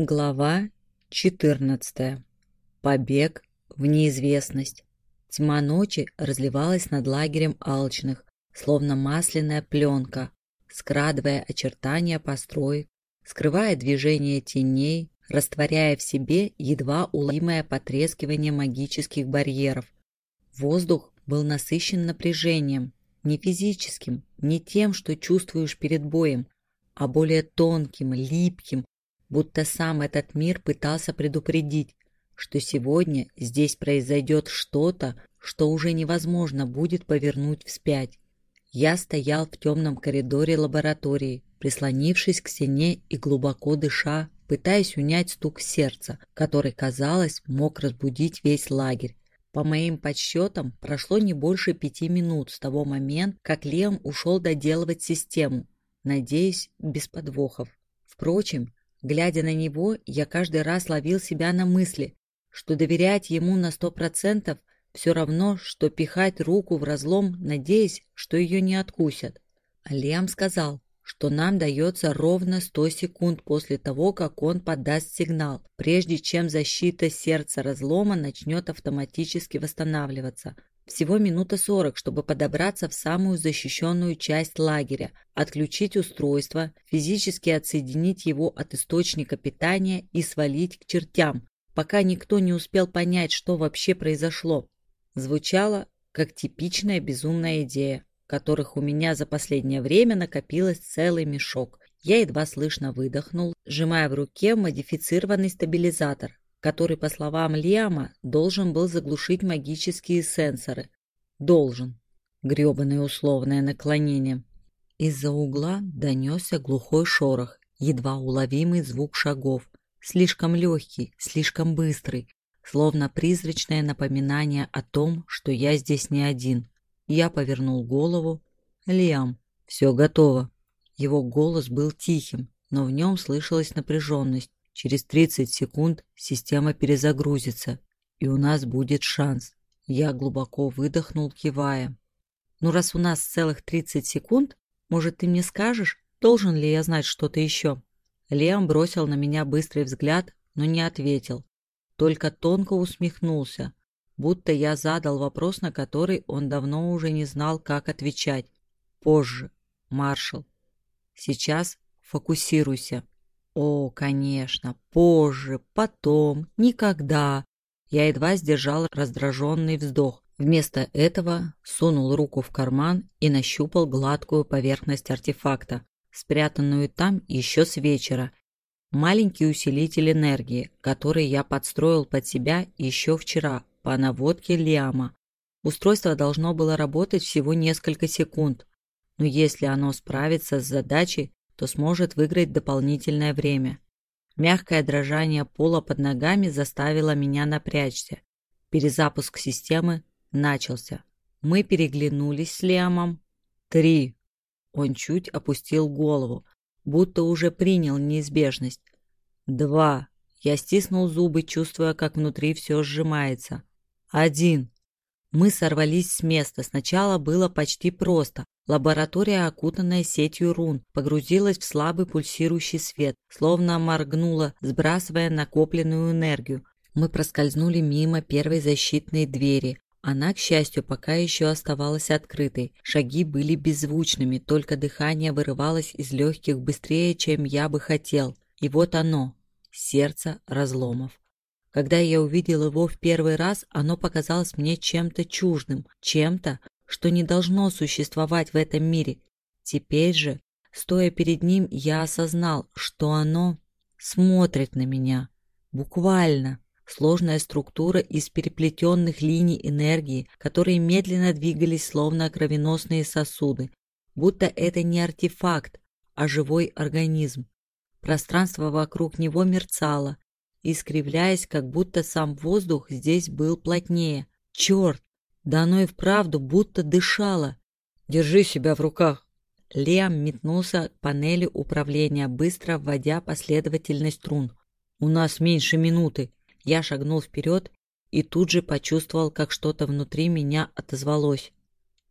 Глава 14. Побег в неизвестность. Тьма ночи разливалась над лагерем алчных, словно масляная пленка, скрадывая очертания построек, скрывая движение теней, растворяя в себе едва уловимое потрескивание магических барьеров. Воздух был насыщен напряжением, не физическим, не тем, что чувствуешь перед боем, а более тонким, липким, будто сам этот мир пытался предупредить, что сегодня здесь произойдет что-то, что уже невозможно будет повернуть вспять. Я стоял в темном коридоре лаборатории, прислонившись к стене и глубоко дыша, пытаясь унять стук сердца, который, казалось, мог разбудить весь лагерь. По моим подсчетам, прошло не больше пяти минут с того момента, как Лем ушел доделывать систему, надеюсь, без подвохов. Впрочем, Глядя на него, я каждый раз ловил себя на мысли, что доверять ему на сто процентов все равно, что пихать руку в разлом, надеясь, что ее не откусят. Лиам сказал, что нам дается ровно сто секунд после того, как он подаст сигнал, прежде чем защита сердца разлома начнет автоматически восстанавливаться, всего минута сорок, чтобы подобраться в самую защищенную часть лагеря, отключить устройство, физически отсоединить его от источника питания и свалить к чертям, пока никто не успел понять, что вообще произошло. Звучало, как типичная безумная идея, которых у меня за последнее время накопилось целый мешок. Я едва слышно выдохнул, сжимая в руке модифицированный стабилизатор, который, по словам Лиама, должен был заглушить магические сенсоры. Должен. Грёбаное условное наклонение. Из-за угла донесся глухой шорох, едва уловимый звук шагов. Слишком легкий, слишком быстрый, словно призрачное напоминание о том, что я здесь не один. Я повернул голову. «Лиам, все готово». Его голос был тихим, но в нем слышалась напряженность. Через 30 секунд система перезагрузится, и у нас будет шанс. Я глубоко выдохнул, кивая. Ну, раз у нас целых 30 секунд, может, ты мне скажешь, должен ли я знать что-то еще? Лиам бросил на меня быстрый взгляд, но не ответил. Только тонко усмехнулся, будто я задал вопрос, на который он давно уже не знал, как отвечать. Позже, маршал. Сейчас фокусируйся. О, конечно, позже, потом, никогда. Я едва сдержал раздраженный вздох. Вместо этого сунул руку в карман и нащупал гладкую поверхность артефакта, спрятанную там еще с вечера. Маленький усилитель энергии, который я подстроил под себя еще вчера по наводке Лиама. Устройство должно было работать всего несколько секунд, но если оно справится с задачей, то сможет выиграть дополнительное время. Мягкое дрожание пола под ногами заставило меня напрячься. Перезапуск системы начался. Мы переглянулись с Лиамом. Три. Он чуть опустил голову, будто уже принял неизбежность. Два. Я стиснул зубы, чувствуя, как внутри все сжимается. Один. Мы сорвались с места. Сначала было почти просто. Лаборатория, окутанная сетью рун, погрузилась в слабый пульсирующий свет, словно моргнула, сбрасывая накопленную энергию. Мы проскользнули мимо первой защитной двери. Она, к счастью, пока еще оставалась открытой. Шаги были беззвучными, только дыхание вырывалось из легких быстрее, чем я бы хотел. И вот оно, сердце разломов. Когда я увидел его в первый раз, оно показалось мне чем-то чуждым, чем-то, что не должно существовать в этом мире. Теперь же, стоя перед ним, я осознал, что оно смотрит на меня. Буквально. Сложная структура из переплетенных линий энергии, которые медленно двигались словно кровеносные сосуды, будто это не артефакт, а живой организм. Пространство вокруг него мерцало, искривляясь, как будто сам воздух здесь был плотнее. Черт! Да оно и вправду будто дышало. Держи себя в руках. Лиам метнулся к панели управления, быстро вводя последовательность струн. У нас меньше минуты. Я шагнул вперед и тут же почувствовал, как что-то внутри меня отозвалось.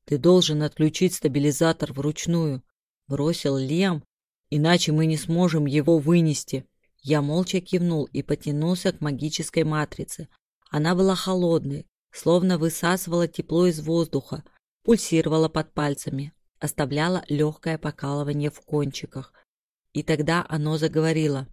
Ты должен отключить стабилизатор вручную, бросил Лиам, иначе мы не сможем его вынести. Я молча кивнул и потянулся к магической матрице. Она была холодной, словно высасывала тепло из воздуха, пульсировала под пальцами, оставляла легкое покалывание в кончиках. И тогда оно заговорило.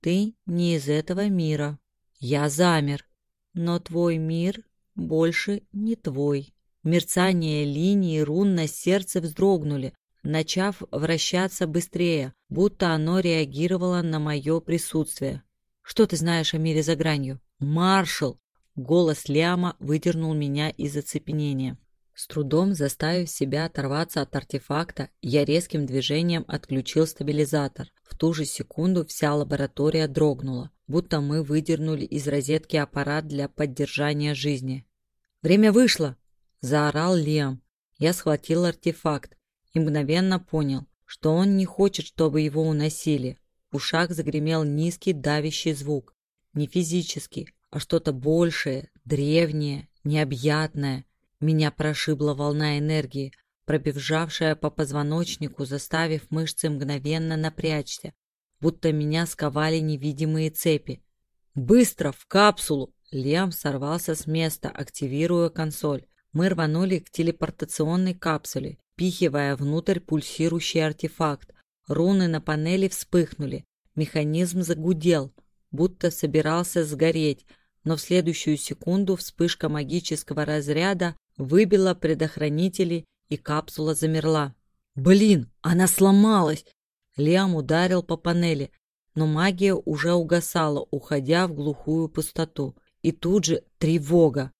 «Ты не из этого мира. Я замер. Но твой мир больше не твой». Мерцание линии рун на сердце вздрогнули, начав вращаться быстрее, будто оно реагировало на мое присутствие. «Что ты знаешь о мире за гранью?» «Маршал!» Голос Ляма выдернул меня из оцепенения. С трудом заставив себя оторваться от артефакта, я резким движением отключил стабилизатор. В ту же секунду вся лаборатория дрогнула, будто мы выдернули из розетки аппарат для поддержания жизни. «Время вышло!» – заорал Лиам. Я схватил артефакт, и мгновенно понял, что он не хочет, чтобы его уносили. В ушах загремел низкий давящий звук. Не физический, а что-то большее, древнее, необъятное. Меня прошибла волна энергии, пробежавшая по позвоночнику, заставив мышцы мгновенно напрячься, будто меня сковали невидимые цепи. «Быстро! В капсулу!» Лиам сорвался с места, активируя консоль. Мы рванули к телепортационной капсуле впихивая внутрь пульсирующий артефакт. Руны на панели вспыхнули. Механизм загудел, будто собирался сгореть, но в следующую секунду вспышка магического разряда выбила предохранители, и капсула замерла. «Блин, она сломалась!» Лиам ударил по панели, но магия уже угасала, уходя в глухую пустоту. И тут же тревога.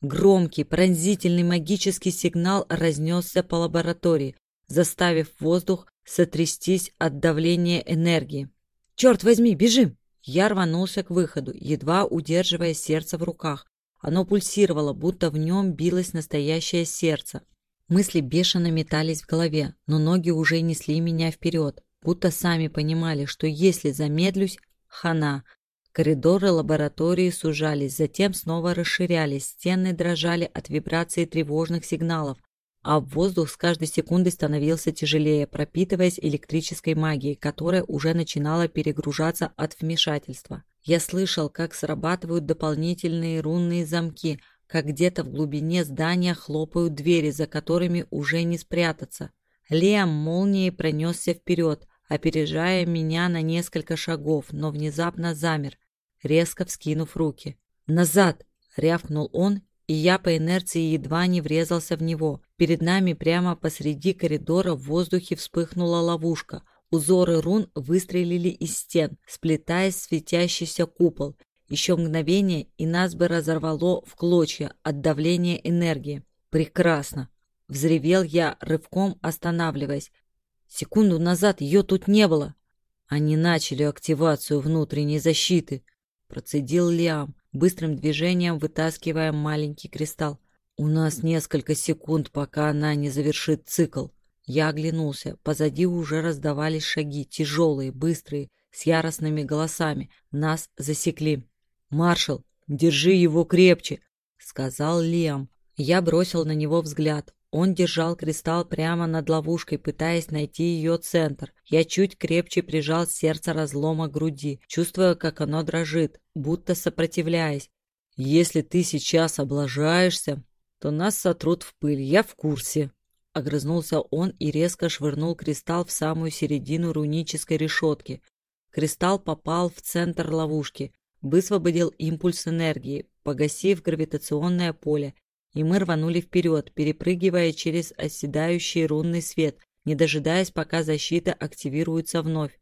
Громкий, пронзительный магический сигнал разнесся по лаборатории, заставив воздух сотрястись от давления энергии. «Черт возьми, бежим!» Я рванулся к выходу, едва удерживая сердце в руках. Оно пульсировало, будто в нем билось настоящее сердце. Мысли бешено метались в голове, но ноги уже несли меня вперед, будто сами понимали, что если замедлюсь, хана, Коридоры лаборатории сужались, затем снова расширялись, стены дрожали от вибрации тревожных сигналов, а воздух с каждой секундой становился тяжелее, пропитываясь электрической магией, которая уже начинала перегружаться от вмешательства. Я слышал, как срабатывают дополнительные рунные замки, как где-то в глубине здания хлопают двери, за которыми уже не спрятаться. Лиам молнией пронесся вперед, опережая меня на несколько шагов, но внезапно замер, резко вскинув руки. «Назад!» — рявкнул он, и я по инерции едва не врезался в него. Перед нами прямо посреди коридора в воздухе вспыхнула ловушка. Узоры рун выстрелили из стен, сплетаясь в светящийся купол. Еще мгновение, и нас бы разорвало в клочья от давления энергии. «Прекрасно!» — взревел я, рывком останавливаясь. Секунду назад ее тут не было. Они начали активацию внутренней защиты, процедил Лиам, быстрым движением вытаскивая маленький кристалл. У нас несколько секунд, пока она не завершит цикл. Я оглянулся. Позади уже раздавались шаги, тяжелые, быстрые, с яростными голосами. Нас засекли. «Маршал, держи его крепче!» — сказал Лиам. Я бросил на него взгляд. Он держал кристалл прямо над ловушкой, пытаясь найти ее центр. Я чуть крепче прижал сердце разлома груди, чувствуя, как оно дрожит, будто сопротивляясь. «Если ты сейчас облажаешься, то нас сотрут в пыль, я в курсе». Огрызнулся он и резко швырнул кристалл в самую середину рунической решетки. Кристалл попал в центр ловушки, высвободил импульс энергии, погасив гравитационное поле, и мы рванули вперед, перепрыгивая через оседающий рунный свет, не дожидаясь, пока защита активируется вновь.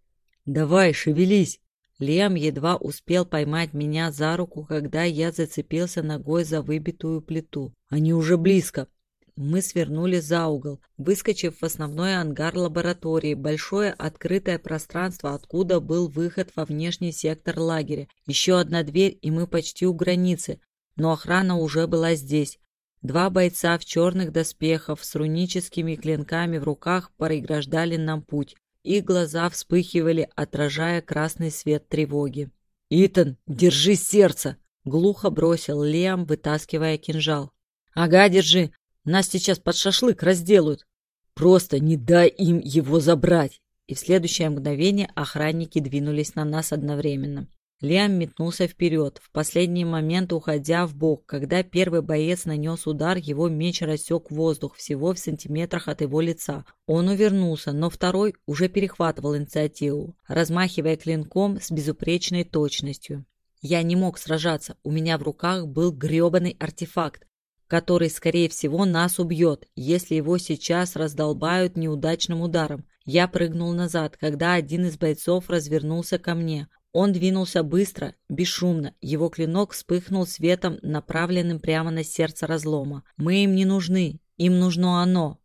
«Давай, шевелись!» Лем едва успел поймать меня за руку, когда я зацепился ногой за выбитую плиту. «Они уже близко!» Мы свернули за угол, выскочив в основной ангар лаборатории, большое открытое пространство, откуда был выход во внешний сектор лагеря. Еще одна дверь, и мы почти у границы, но охрана уже была здесь. Два бойца в черных доспехах с руническими клинками в руках преграждали нам путь. Их глаза вспыхивали, отражая красный свет тревоги. «Итан, держи сердце!» — глухо бросил Лиам, вытаскивая кинжал. «Ага, держи. Нас сейчас под шашлык разделают. Просто не дай им его забрать. и в следующее мгновение охранники двинулись на нас одновременно. Лиам метнулся вперед, в последний момент уходя в бок. Когда первый боец нанес удар, его меч рассек воздух всего в сантиметрах от его лица. Он увернулся, но второй уже перехватывал инициативу, размахивая клинком с безупречной точностью. Я не мог сражаться, у меня в руках был грёбаный артефакт, который, скорее всего, нас убьет, если его сейчас раздолбают неудачным ударом. Я прыгнул назад, когда один из бойцов развернулся ко мне. Он двинулся быстро, бесшумно. Его клинок вспыхнул светом, направленным прямо на сердце разлома. Мы им не нужны, им нужно оно.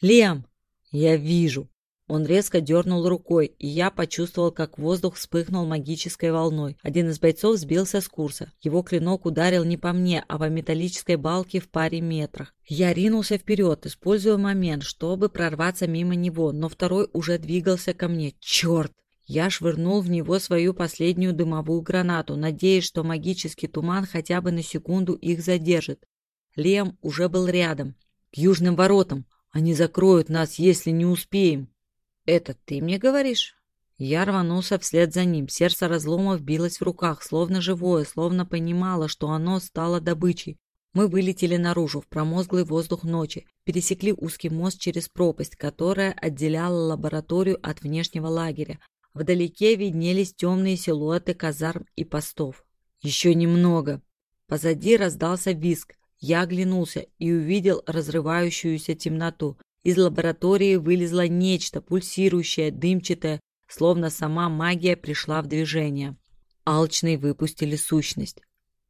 Лем! Я вижу. Он резко дернул рукой, и я почувствовал, как воздух вспыхнул магической волной. Один из бойцов сбился с курса. Его клинок ударил не по мне, а по металлической балке в паре метрах. Я ринулся вперед, используя момент, чтобы прорваться мимо него, но второй уже двигался ко мне. Черт! Я швырнул в него свою последнюю дымовую гранату, надеясь, что магический туман хотя бы на секунду их задержит. Лем уже был рядом. «К южным воротам! Они закроют нас, если не успеем!» «Это ты мне говоришь?» Я рванулся вслед за ним. Сердце разлома билось в руках, словно живое, словно понимало, что оно стало добычей. Мы вылетели наружу, в промозглый воздух ночи, пересекли узкий мост через пропасть, которая отделяла лабораторию от внешнего лагеря, Вдалеке виднелись темные силуэты казарм и постов. Еще немного. Позади раздался виск. Я оглянулся и увидел разрывающуюся темноту. Из лаборатории вылезло нечто, пульсирующее, дымчатое, словно сама магия пришла в движение. Алчные выпустили сущность.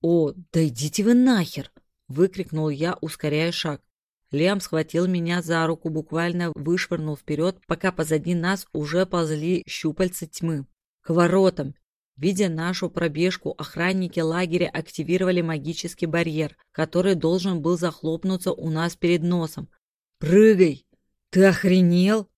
«О, да идите вы нахер!» — выкрикнул я, ускоряя шаг. Лем схватил меня за руку, буквально вышвырнул вперед, пока позади нас уже ползли щупальца тьмы. К воротам. Видя нашу пробежку, охранники лагеря активировали магический барьер, который должен был захлопнуться у нас перед носом. «Прыгай! Ты охренел?»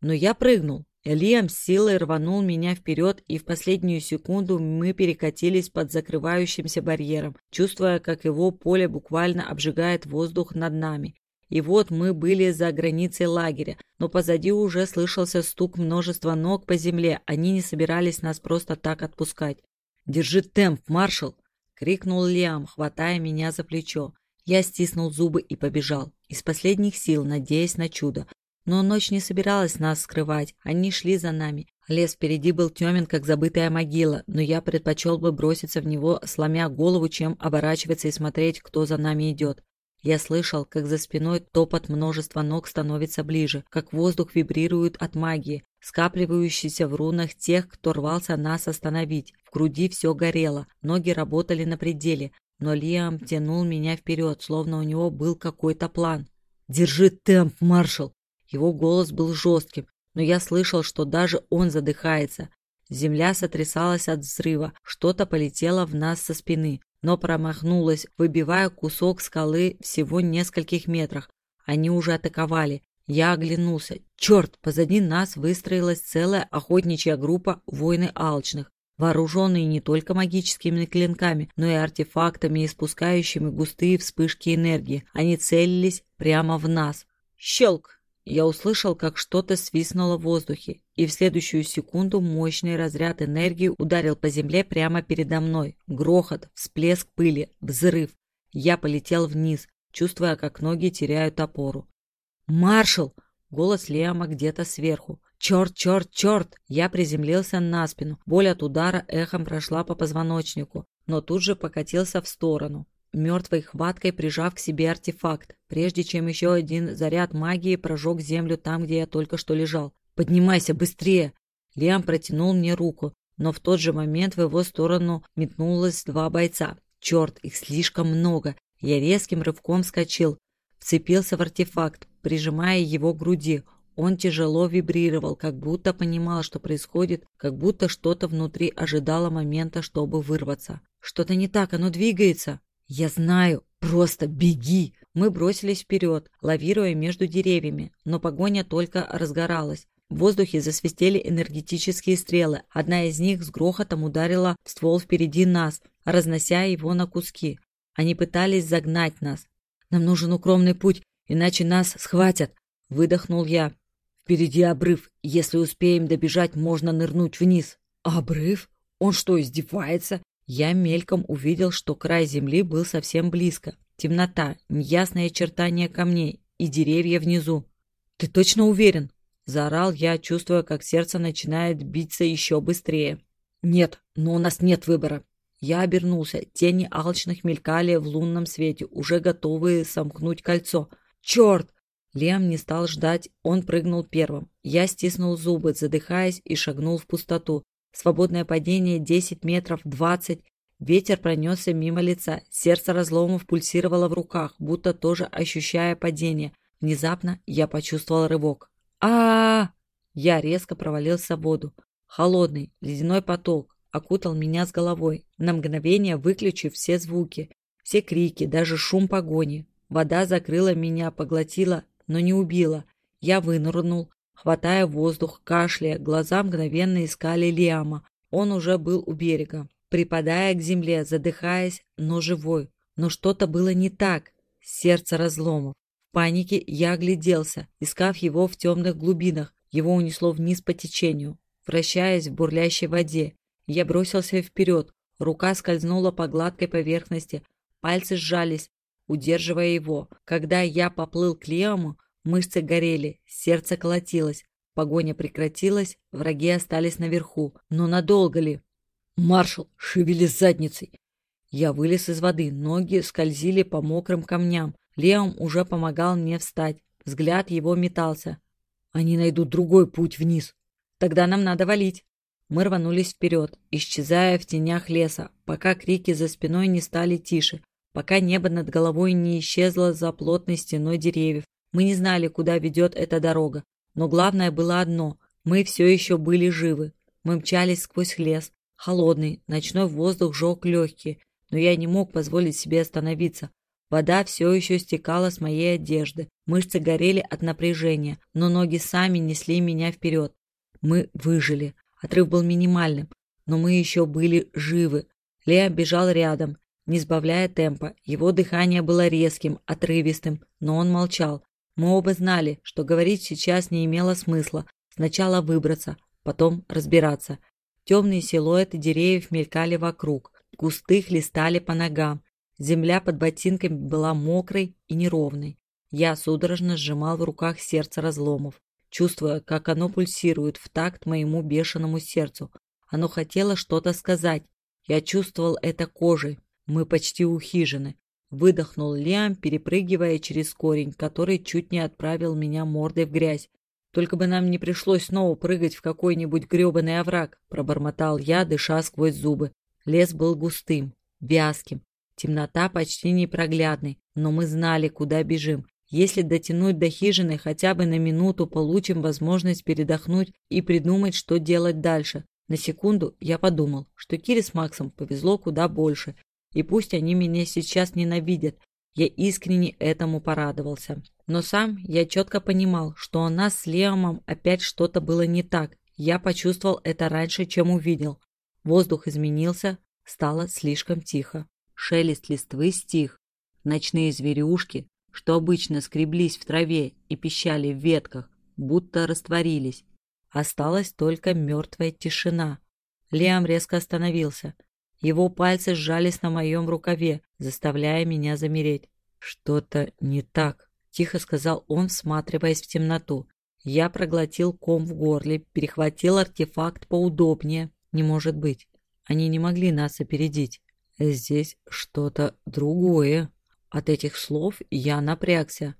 Но я прыгнул. Лиам силой рванул меня вперед, и в последнюю секунду мы перекатились под закрывающимся барьером, чувствуя, как его поле буквально обжигает воздух над нами. И вот мы были за границей лагеря, но позади уже слышался стук множества ног по земле, они не собирались нас просто так отпускать. «Держи темп, маршал!» — крикнул Лиам, хватая меня за плечо. Я стиснул зубы и побежал, из последних сил, надеясь на чудо. Но ночь не собиралась нас скрывать, они шли за нами. Лес впереди был темен, как забытая могила, но я предпочел бы броситься в него, сломя голову, чем оборачиваться и смотреть, кто за нами идет. Я слышал, как за спиной топот множества ног становится ближе, как воздух вибрирует от магии, скапливающейся в рунах тех, кто рвался нас остановить. В груди все горело, ноги работали на пределе, но Лиам тянул меня вперед, словно у него был какой-то план. «Держи темп, маршал!» Его голос был жестким, но я слышал, что даже он задыхается. Земля сотрясалась от взрыва, что-то полетело в нас со спины, но промахнулось, выбивая кусок скалы всего нескольких метрах. Они уже атаковали. Я оглянулся. Черт, позади нас выстроилась целая охотничья группа воины алчных, вооруженные не только магическими клинками, но и артефактами, испускающими густые вспышки энергии. Они целились прямо в нас. Щелк! Я услышал, как что-то свистнуло в воздухе, и в следующую секунду мощный разряд энергии ударил по земле прямо передо мной. Грохот, всплеск пыли, взрыв. Я полетел вниз, чувствуя, как ноги теряют опору. «Маршал!» — голос Лиама где-то сверху. «Черт, черт, черт!» Я приземлился на спину. Боль от удара эхом прошла по позвоночнику, но тут же покатился в сторону мертвой хваткой прижав к себе артефакт, прежде чем еще один заряд магии прожег землю там, где я только что лежал. «Поднимайся, быстрее!» Лиам протянул мне руку, но в тот же момент в его сторону метнулось два бойца. Черт, их слишком много. Я резким рывком вскочил, вцепился в артефакт, прижимая его к груди. Он тяжело вибрировал, как будто понимал, что происходит, как будто что-то внутри ожидало момента, чтобы вырваться. «Что-то не так, оно двигается!» «Я знаю, просто беги!» Мы бросились вперед, лавируя между деревьями, но погоня только разгоралась. В воздухе засвистели энергетические стрелы. Одна из них с грохотом ударила в ствол впереди нас, разнося его на куски. Они пытались загнать нас. «Нам нужен укромный путь, иначе нас схватят!» Выдохнул я. Впереди обрыв. Если успеем добежать, можно нырнуть вниз. Обрыв? Он что, издевается? Я мельком увидел, что край земли был совсем близко. Темнота, неясные очертания камней и деревья внизу. «Ты точно уверен?» – заорал я, чувствуя, как сердце начинает биться еще быстрее. «Нет, но у нас нет выбора». Я обернулся. Тени алчных мелькали в лунном свете, уже готовые сомкнуть кольцо. «Черт!» Лем не стал ждать, он прыгнул первым. Я стиснул зубы, задыхаясь, и шагнул в пустоту. Свободное падение 10 метров, 20. Ветер пронесся мимо лица. Сердце разломов пульсировало в руках, будто тоже ощущая падение. Внезапно я почувствовал рывок. а, -а, Я резко провалился в воду. Холодный, ледяной поток окутал меня с головой, на мгновение выключив все звуки, все крики, даже шум погони. Вода закрыла меня, поглотила, но не убила. Я вынырнул, хватая воздух, кашляя, глаза мгновенно искали Лиама. Он уже был у берега, припадая к земле, задыхаясь, но живой. Но что-то было не так. Сердце разломов. В панике я огляделся, искав его в темных глубинах. Его унесло вниз по течению. Вращаясь в бурлящей воде, я бросился вперед. Рука скользнула по гладкой поверхности, пальцы сжались, удерживая его. Когда я поплыл к Лиаму, мышцы горели, сердце колотилось. Погоня прекратилась, враги остались наверху. Но надолго ли? «Маршал, шевели задницей!» Я вылез из воды, ноги скользили по мокрым камням. Леом уже помогал мне встать. Взгляд его метался. Они найдут другой путь вниз. Тогда нам надо валить. Мы рванулись вперед, исчезая в тенях леса, пока крики за спиной не стали тише, пока небо над головой не исчезло за плотной стеной деревьев. Мы не знали, куда ведет эта дорога, но главное было одно – мы все еще были живы. Мы мчались сквозь лес, холодный, ночной воздух жег легкие, но я не мог позволить себе остановиться. Вода все еще стекала с моей одежды, мышцы горели от напряжения, но ноги сами несли меня вперед. Мы выжили. Отрыв был минимальным, но мы еще были живы. Леа бежал рядом, не сбавляя темпа. Его дыхание было резким, отрывистым, но он молчал. Мы оба знали, что говорить сейчас не имело смысла. Сначала выбраться, потом разбираться. Темные силуэты деревьев мелькали вокруг, густых листали по ногам. Земля под ботинками была мокрой и неровной. Я судорожно сжимал в руках сердце разломов, чувствуя, как оно пульсирует в такт моему бешеному сердцу. Оно хотело что-то сказать. Я чувствовал это кожей, мы почти у хижины. Выдохнул Лиам, перепрыгивая через корень, который чуть не отправил меня мордой в грязь. Только бы нам не пришлось снова прыгать в какой-нибудь грёбаный овраг, пробормотал я, дыша сквозь зубы. Лес был густым, вязким, темнота почти непроглядной, но мы знали, куда бежим. Если дотянуть до хижины хотя бы на минуту, получим возможность передохнуть и придумать, что делать дальше. На секунду я подумал, что Кире с Максом повезло куда больше, и пусть они меня сейчас ненавидят, я искренне этому порадовался. Но сам я четко понимал, что у нас с Леомом опять что-то было не так. Я почувствовал это раньше, чем увидел. Воздух изменился, стало слишком тихо. Шелест листвы стих. Ночные зверюшки, что обычно скреблись в траве и пищали в ветках, будто растворились. Осталась только мертвая тишина. Лиам резко остановился – его пальцы сжались на моем рукаве, заставляя меня замереть. «Что-то не так», — тихо сказал он, всматриваясь в темноту. Я проглотил ком в горле, перехватил артефакт поудобнее. Не может быть. Они не могли нас опередить. Здесь что-то другое. От этих слов я напрягся.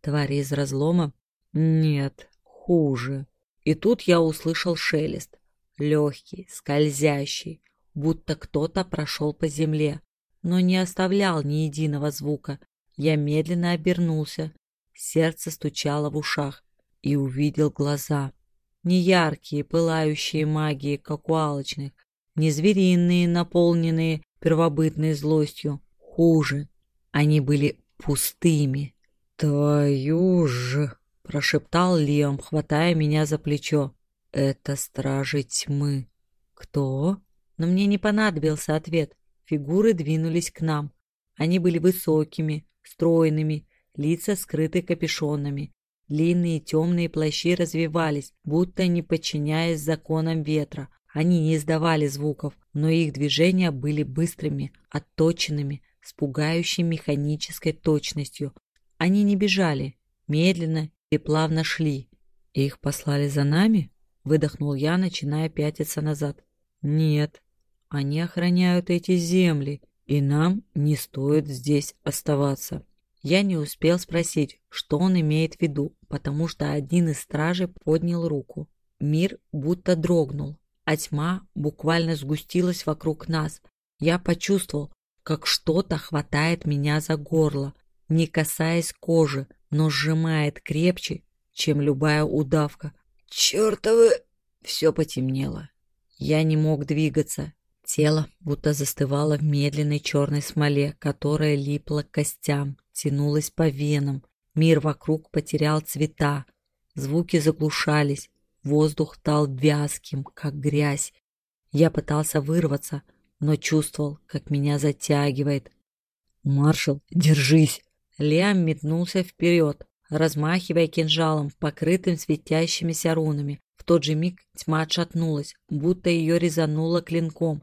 Твари из разлома? Нет, хуже. И тут я услышал шелест. Легкий, скользящий будто кто-то прошел по земле, но не оставлял ни единого звука. Я медленно обернулся, сердце стучало в ушах и увидел глаза. Не яркие, пылающие магией, как у алчных, не звериные, наполненные первобытной злостью. Хуже, они были пустыми. «Твою же!» — прошептал Лиам, хватая меня за плечо. «Это стражи тьмы». «Кто?» Но мне не понадобился ответ. Фигуры двинулись к нам. Они были высокими, стройными, лица скрыты капюшонами. Длинные темные плащи развивались, будто не подчиняясь законам ветра. Они не издавали звуков, но их движения были быстрыми, отточенными, с пугающей механической точностью. Они не бежали, медленно и плавно шли. «Их послали за нами?» — выдохнул я, начиная пятиться назад. «Нет, они охраняют эти земли, и нам не стоит здесь оставаться». Я не успел спросить, что он имеет в виду, потому что один из стражей поднял руку. Мир будто дрогнул, а тьма буквально сгустилась вокруг нас. Я почувствовал, как что-то хватает меня за горло, не касаясь кожи, но сжимает крепче, чем любая удавка. Чёртовы! Все потемнело. Я не мог двигаться. Тело будто застывало в медленной черной смоле, которая липла к костям, тянулась по венам. Мир вокруг потерял цвета. Звуки заглушались. Воздух стал вязким, как грязь. Я пытался вырваться, но чувствовал, как меня затягивает. «Маршал, держись!» Лиам метнулся вперед, размахивая кинжалом, покрытым светящимися рунами. В тот же миг тьма отшатнулась, будто ее резануло клинком.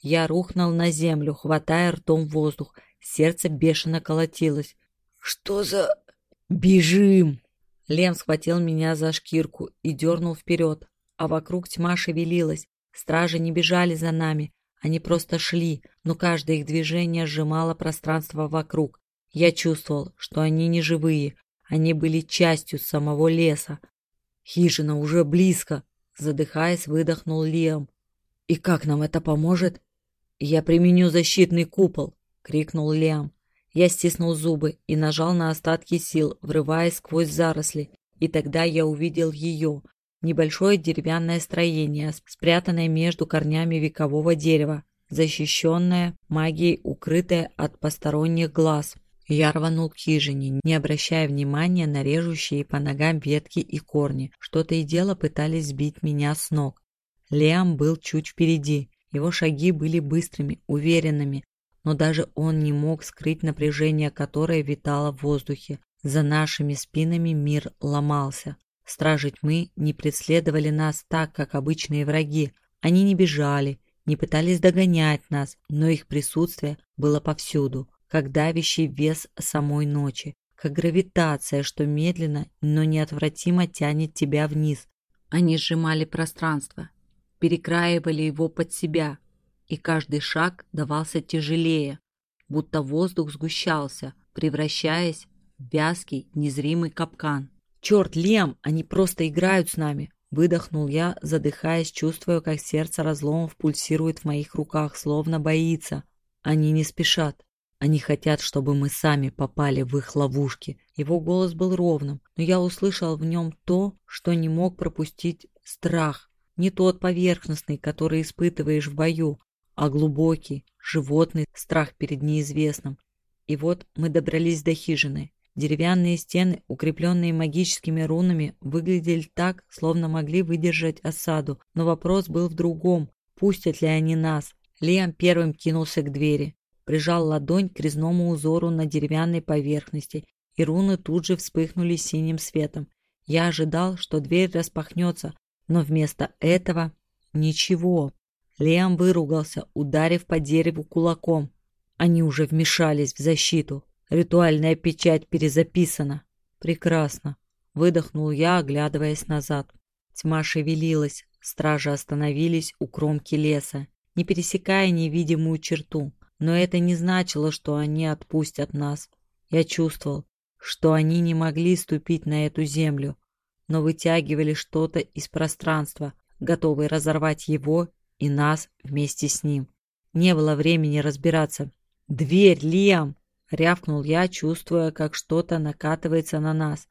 Я рухнул на землю, хватая ртом воздух. Сердце бешено колотилось. «Что за...» «Бежим!» Лем схватил меня за шкирку и дернул вперед, а вокруг тьма шевелилась. Стражи не бежали за нами, они просто шли, но каждое их движение сжимало пространство вокруг. Я чувствовал, что они не живые, они были частью самого леса. Хижина уже близко, задыхаясь, выдохнул Лиам. И как нам это поможет? Я применю защитный купол, крикнул Лиам. Я стиснул зубы и нажал на остатки сил, врываясь сквозь заросли, и тогда я увидел ее, Небольшое деревянное строение, спрятанное между корнями векового дерева, защищенное магией, укрытое от посторонних глаз. Я рванул к хижине, не обращая внимания на режущие по ногам ветки и корни. Что-то и дело пытались сбить меня с ног. Лиам был чуть впереди. Его шаги были быстрыми, уверенными, но даже он не мог скрыть напряжение, которое витало в воздухе. За нашими спинами мир ломался. Стражи тьмы не преследовали нас так, как обычные враги. Они не бежали, не пытались догонять нас, но их присутствие было повсюду, как давящий вес самой ночи, как гравитация, что медленно, но неотвратимо тянет тебя вниз. Они сжимали пространство, перекраивали его под себя, и каждый шаг давался тяжелее, будто воздух сгущался, превращаясь в вязкий, незримый капкан. «Черт, Лем, они просто играют с нами!» Выдохнул я, задыхаясь, чувствуя, как сердце разломов пульсирует в моих руках, словно боится. Они не спешат. Они хотят, чтобы мы сами попали в их ловушки. Его голос был ровным, но я услышал в нем то, что не мог пропустить страх. Не тот поверхностный, который испытываешь в бою, а глубокий, животный страх перед неизвестным. И вот мы добрались до хижины. Деревянные стены, укрепленные магическими рунами, выглядели так, словно могли выдержать осаду. Но вопрос был в другом. Пустят ли они нас? Лиам первым кинулся к двери. Прижал ладонь к резному узору на деревянной поверхности, и руны тут же вспыхнули синим светом. Я ожидал, что дверь распахнется, но вместо этого ничего. Лиам выругался, ударив по дереву кулаком. Они уже вмешались в защиту. Ритуальная печать перезаписана. Прекрасно. Выдохнул я, оглядываясь назад. Тьма шевелилась, стражи остановились у кромки леса, не пересекая невидимую черту. Но это не значило, что они отпустят нас. Я чувствовал, что они не могли ступить на эту землю, но вытягивали что-то из пространства, готовые разорвать его и нас вместе с ним. Не было времени разбираться. «Дверь, Лиам!» Рявкнул я, чувствуя, как что-то накатывается на нас.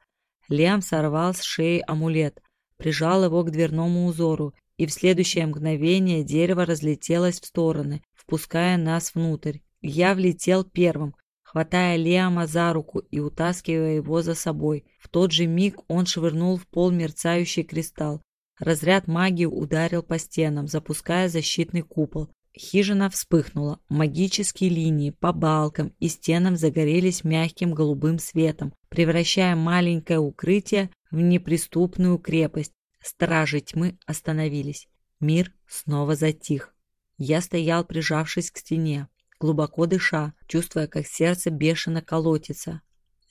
Лем сорвал с шеи амулет, прижал его к дверному узору, и в следующее мгновение дерево разлетелось в стороны, впуская нас внутрь. Я влетел первым, хватая Лиама за руку и утаскивая его за собой. В тот же миг он швырнул в пол мерцающий кристалл. Разряд магии ударил по стенам, запуская защитный купол. Хижина вспыхнула. Магические линии по балкам и стенам загорелись мягким голубым светом, превращая маленькое укрытие в неприступную крепость. Стражи тьмы остановились. Мир снова затих. Я стоял, прижавшись к стене, глубоко дыша, чувствуя, как сердце бешено колотится.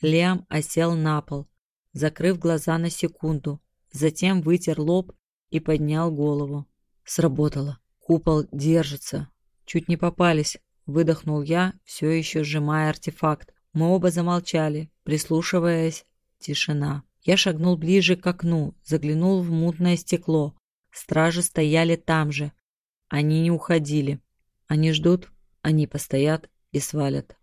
Лиам осел на пол, закрыв глаза на секунду, затем вытер лоб и поднял голову. Сработало. Купол держится. Чуть не попались. Выдохнул я, все еще сжимая артефакт. Мы оба замолчали, прислушиваясь. Тишина. Я шагнул ближе к окну, заглянул в мутное стекло. Стражи стояли там же. Они не уходили. Они ждут, они постоят и свалят.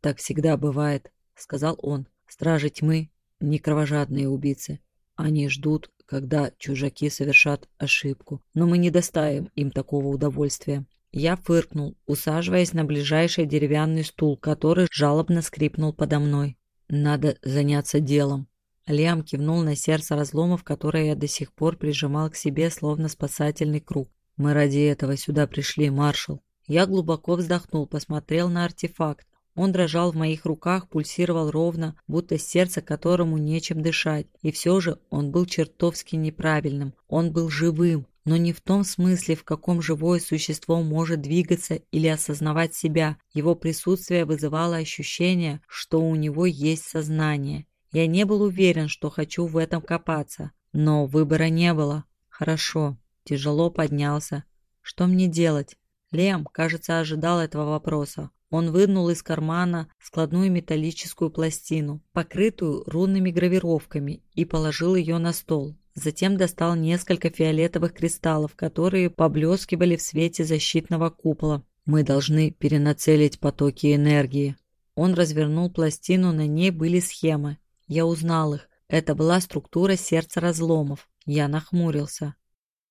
Так всегда бывает, сказал он. Стражи тьмы не кровожадные убийцы. Они ждут, когда чужаки совершат ошибку. Но мы не доставим им такого удовольствия. Я фыркнул, усаживаясь на ближайший деревянный стул, который жалобно скрипнул подо мной. «Надо заняться делом». Лиам кивнул на сердце разломов, которое я до сих пор прижимал к себе, словно спасательный круг. «Мы ради этого сюда пришли, маршал». Я глубоко вздохнул, посмотрел на артефакт. Он дрожал в моих руках, пульсировал ровно, будто сердце которому нечем дышать. И все же он был чертовски неправильным. Он был живым, но не в том смысле, в каком живое существо может двигаться или осознавать себя. Его присутствие вызывало ощущение, что у него есть сознание. Я не был уверен, что хочу в этом копаться. Но выбора не было. Хорошо. Тяжело поднялся. Что мне делать? Лем, кажется, ожидал этого вопроса. Он вынул из кармана складную металлическую пластину, покрытую рунными гравировками, и положил ее на стол. Затем достал несколько фиолетовых кристаллов, которые поблескивали в свете защитного купола. «Мы должны перенацелить потоки энергии». Он развернул пластину, на ней были схемы. Я узнал их. Это была структура сердца разломов. Я нахмурился.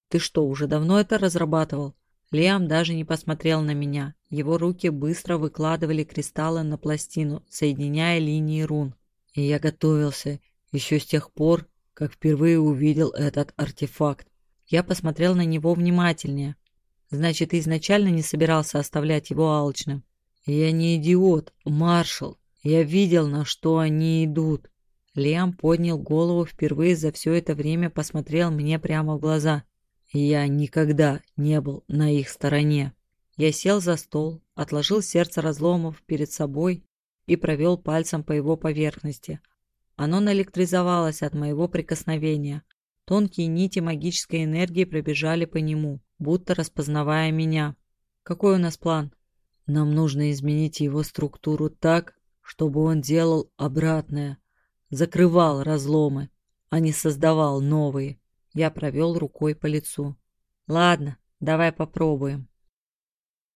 «Ты что, уже давно это разрабатывал?» Лиам даже не посмотрел на меня. Его руки быстро выкладывали кристаллы на пластину, соединяя линии рун. И я готовился еще с тех пор, как впервые увидел этот артефакт. Я посмотрел на него внимательнее. Значит, ты изначально не собирался оставлять его алчным. Я не идиот, маршал. Я видел, на что они идут. Лиам поднял голову впервые за все это время, посмотрел мне прямо в глаза. Я никогда не был на их стороне. Я сел за стол, отложил сердце разломов перед собой и провел пальцем по его поверхности. Оно наэлектризовалось от моего прикосновения. Тонкие нити магической энергии пробежали по нему, будто распознавая меня. Какой у нас план? Нам нужно изменить его структуру так, чтобы он делал обратное. Закрывал разломы, а не создавал новые. Я провел рукой по лицу. «Ладно, давай попробуем».